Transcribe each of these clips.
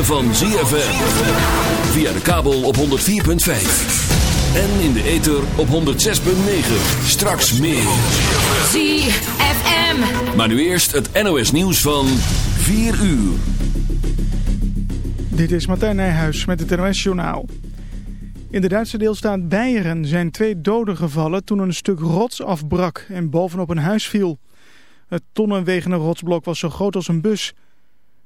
ritme van ZFM. Via de kabel op 104.5. En in de ether op 106.9. Straks meer. ZFM. Maar nu eerst het NOS nieuws van 4 uur. Dit is Martijn Nijhuis met het NOS journaal. In de Duitse deelstaat Beieren zijn twee doden gevallen toen een stuk rots afbrak en bovenop een huis viel. Het tonnenwegende rotsblok was zo groot als een bus.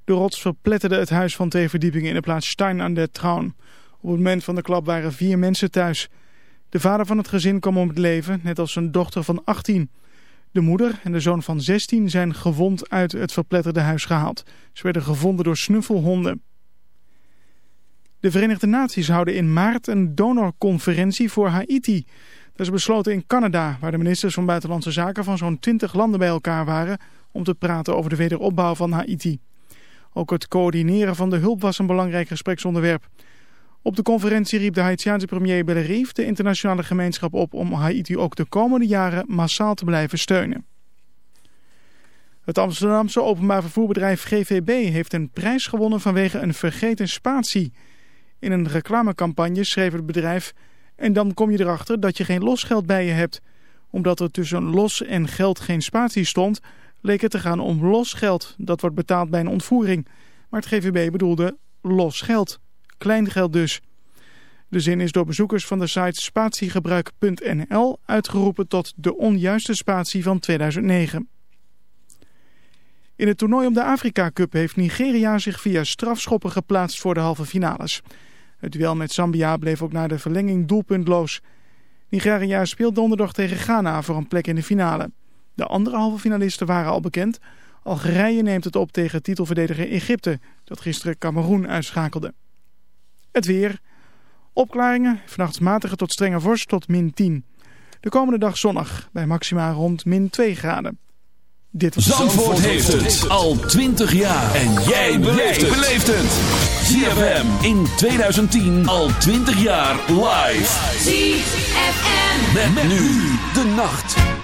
De rots verpletterde het huis van twee verdiepingen in de plaats Stein aan der Traun. Op het moment van de klap waren vier mensen thuis. De vader van het gezin kwam om het leven, net als zijn dochter van 18. De moeder en de zoon van 16 zijn gewond uit het verpletterde huis gehaald. Ze werden gevonden door snuffelhonden. De Verenigde Naties houden in maart een donorconferentie voor Haiti. Dat is besloten in Canada, waar de ministers van Buitenlandse Zaken van zo'n 20 landen bij elkaar waren om te praten over de wederopbouw van Haiti. Ook het coördineren van de hulp was een belangrijk gespreksonderwerp. Op de conferentie riep de Haitiaanse premier Bellerive de internationale gemeenschap op om Haiti ook de komende jaren massaal te blijven steunen. Het Amsterdamse openbaar vervoerbedrijf GVB heeft een prijs gewonnen vanwege een vergeten spatie. In een reclamecampagne schreef het bedrijf... en dan kom je erachter dat je geen losgeld bij je hebt. Omdat er tussen los en geld geen spatie stond... leek het te gaan om losgeld. Dat wordt betaald bij een ontvoering. Maar het GVB bedoelde los geld. Klein geld dus. De zin is door bezoekers van de site spatiegebruik.nl uitgeroepen tot de onjuiste spatie van 2009. In het toernooi om de Afrika Cup heeft Nigeria zich via strafschoppen geplaatst voor de halve finales. Het duel met Zambia bleef ook na de verlenging doelpuntloos. Nigeria speelt donderdag tegen Ghana voor een plek in de finale. De andere halve finalisten waren al bekend. Algerije neemt het op tegen titelverdediger Egypte, dat gisteren Cameroen uitschakelde. Het weer. Opklaringen, vannacht matige tot strenge vorst tot min 10. De komende dag zonnig, bij maxima rond min 2 graden. Dit was Zandvoort heeft het al 20 jaar. En jij beleeft het. ZFM in 2010 al 20 jaar live. ZFM. Met, nu de nacht.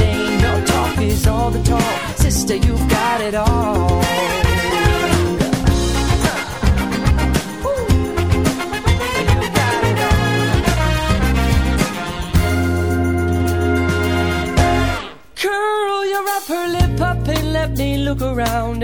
Is all the talk. Sister, you've got it all. Curl your upper lip up and let me look around.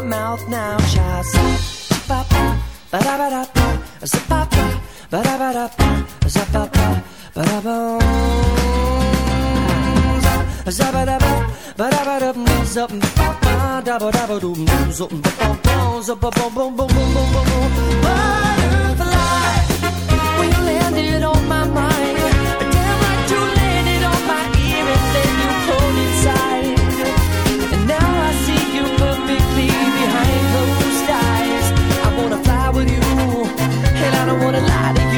my mouth now, child. Ba ba ba ba, da ba da ba, ba ba, ba da ba. Da ba, ba ba, ba da ba. Butterfly, when you landed on my mind, damn right you. I don't wanna lie to you.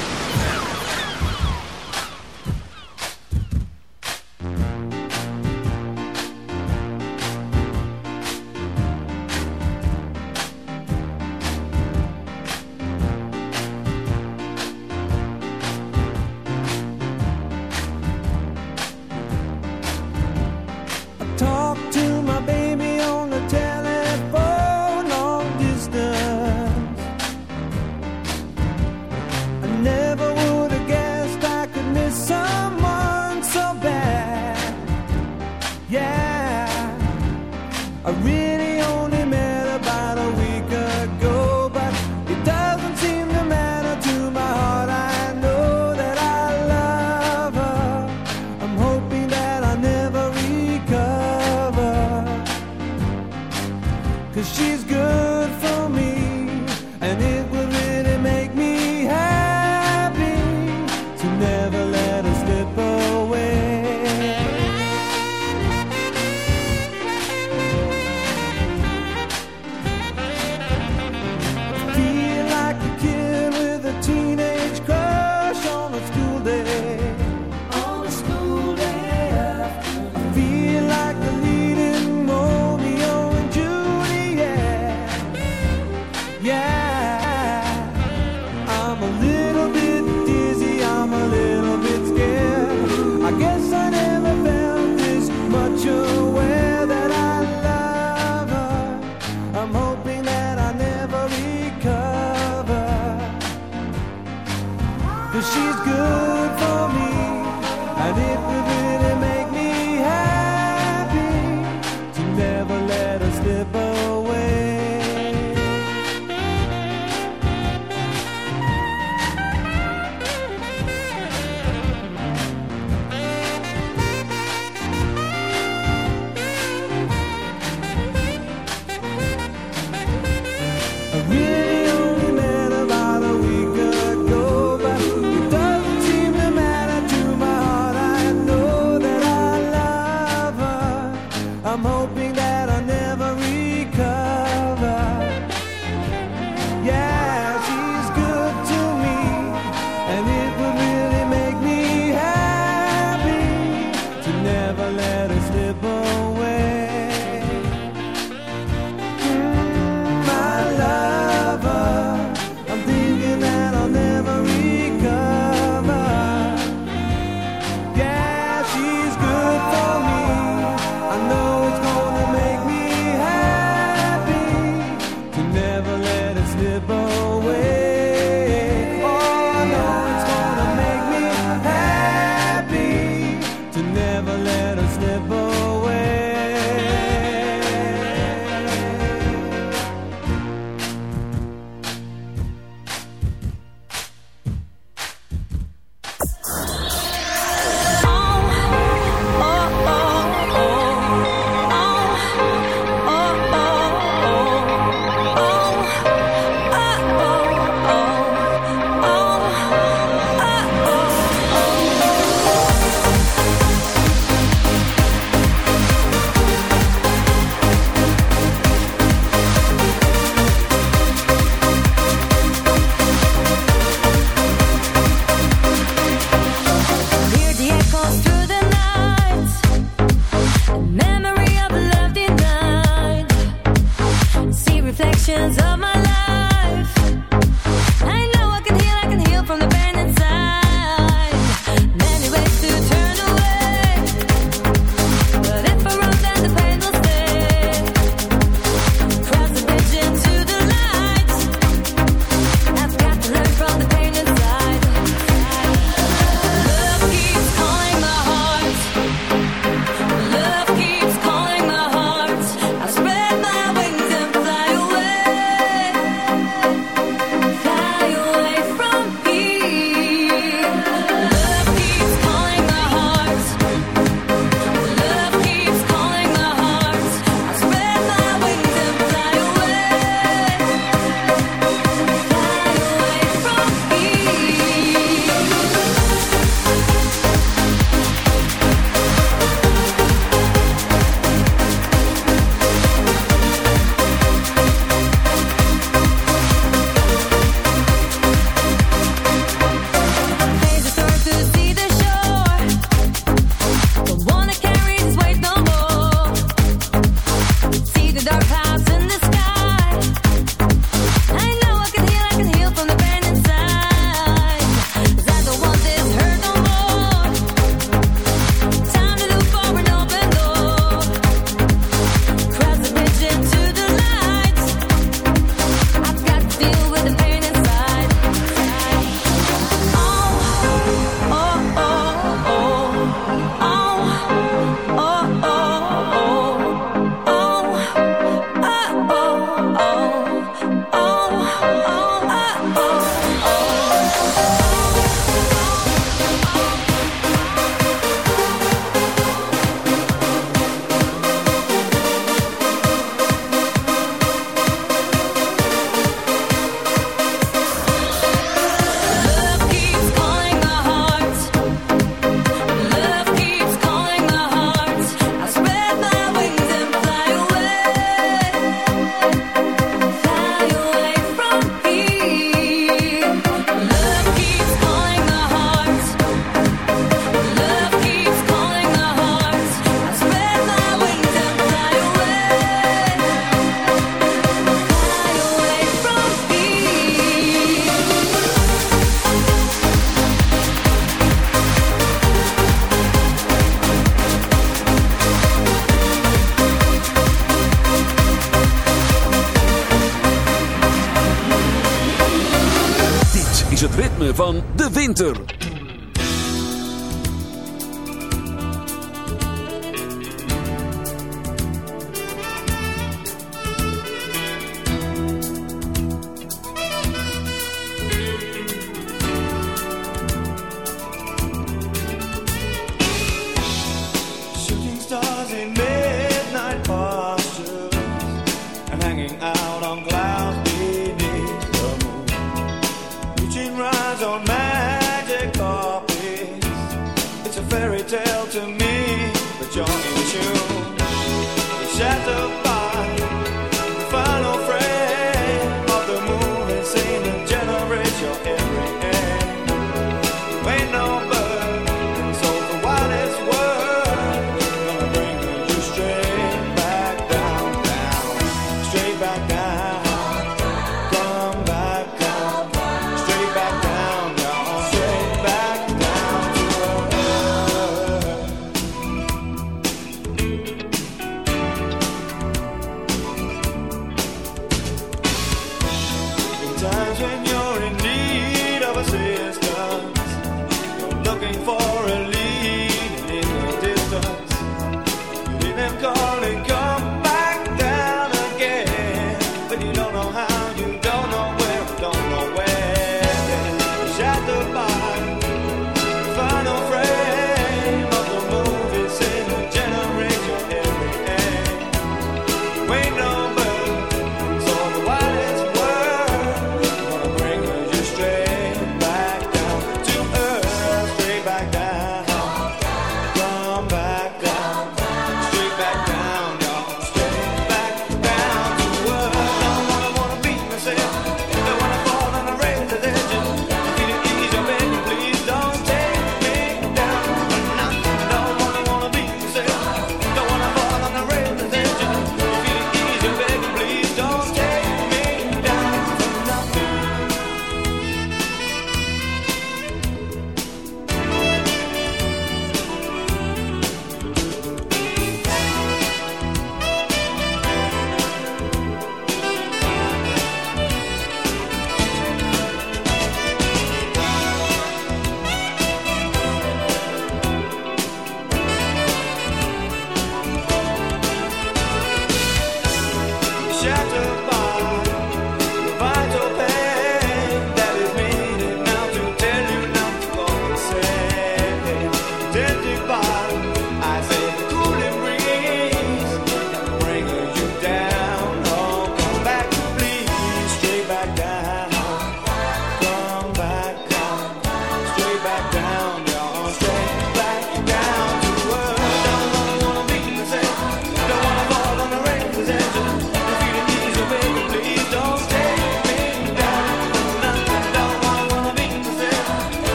Tır.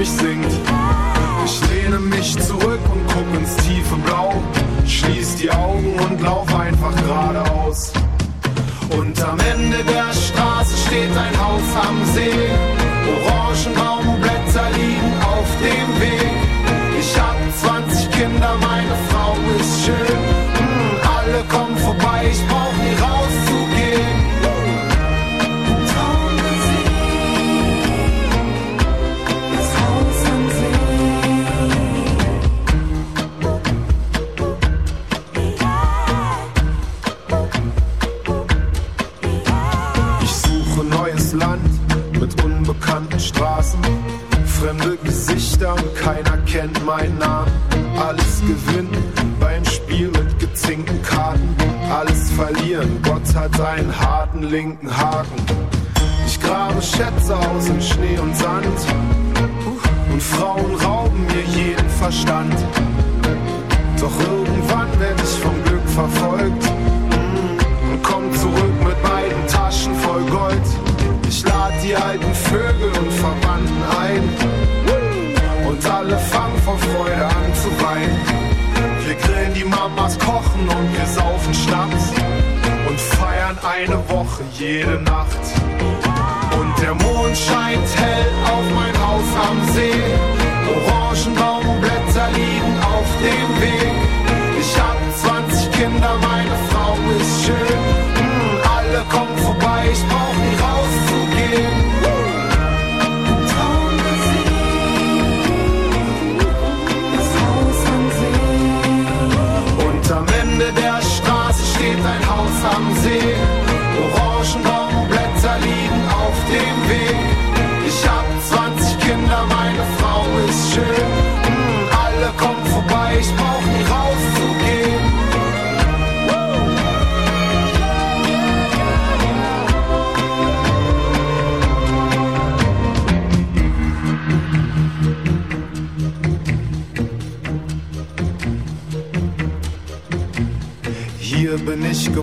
mich singen.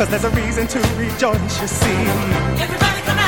Cause there's a reason to rejoice, you see. Everybody come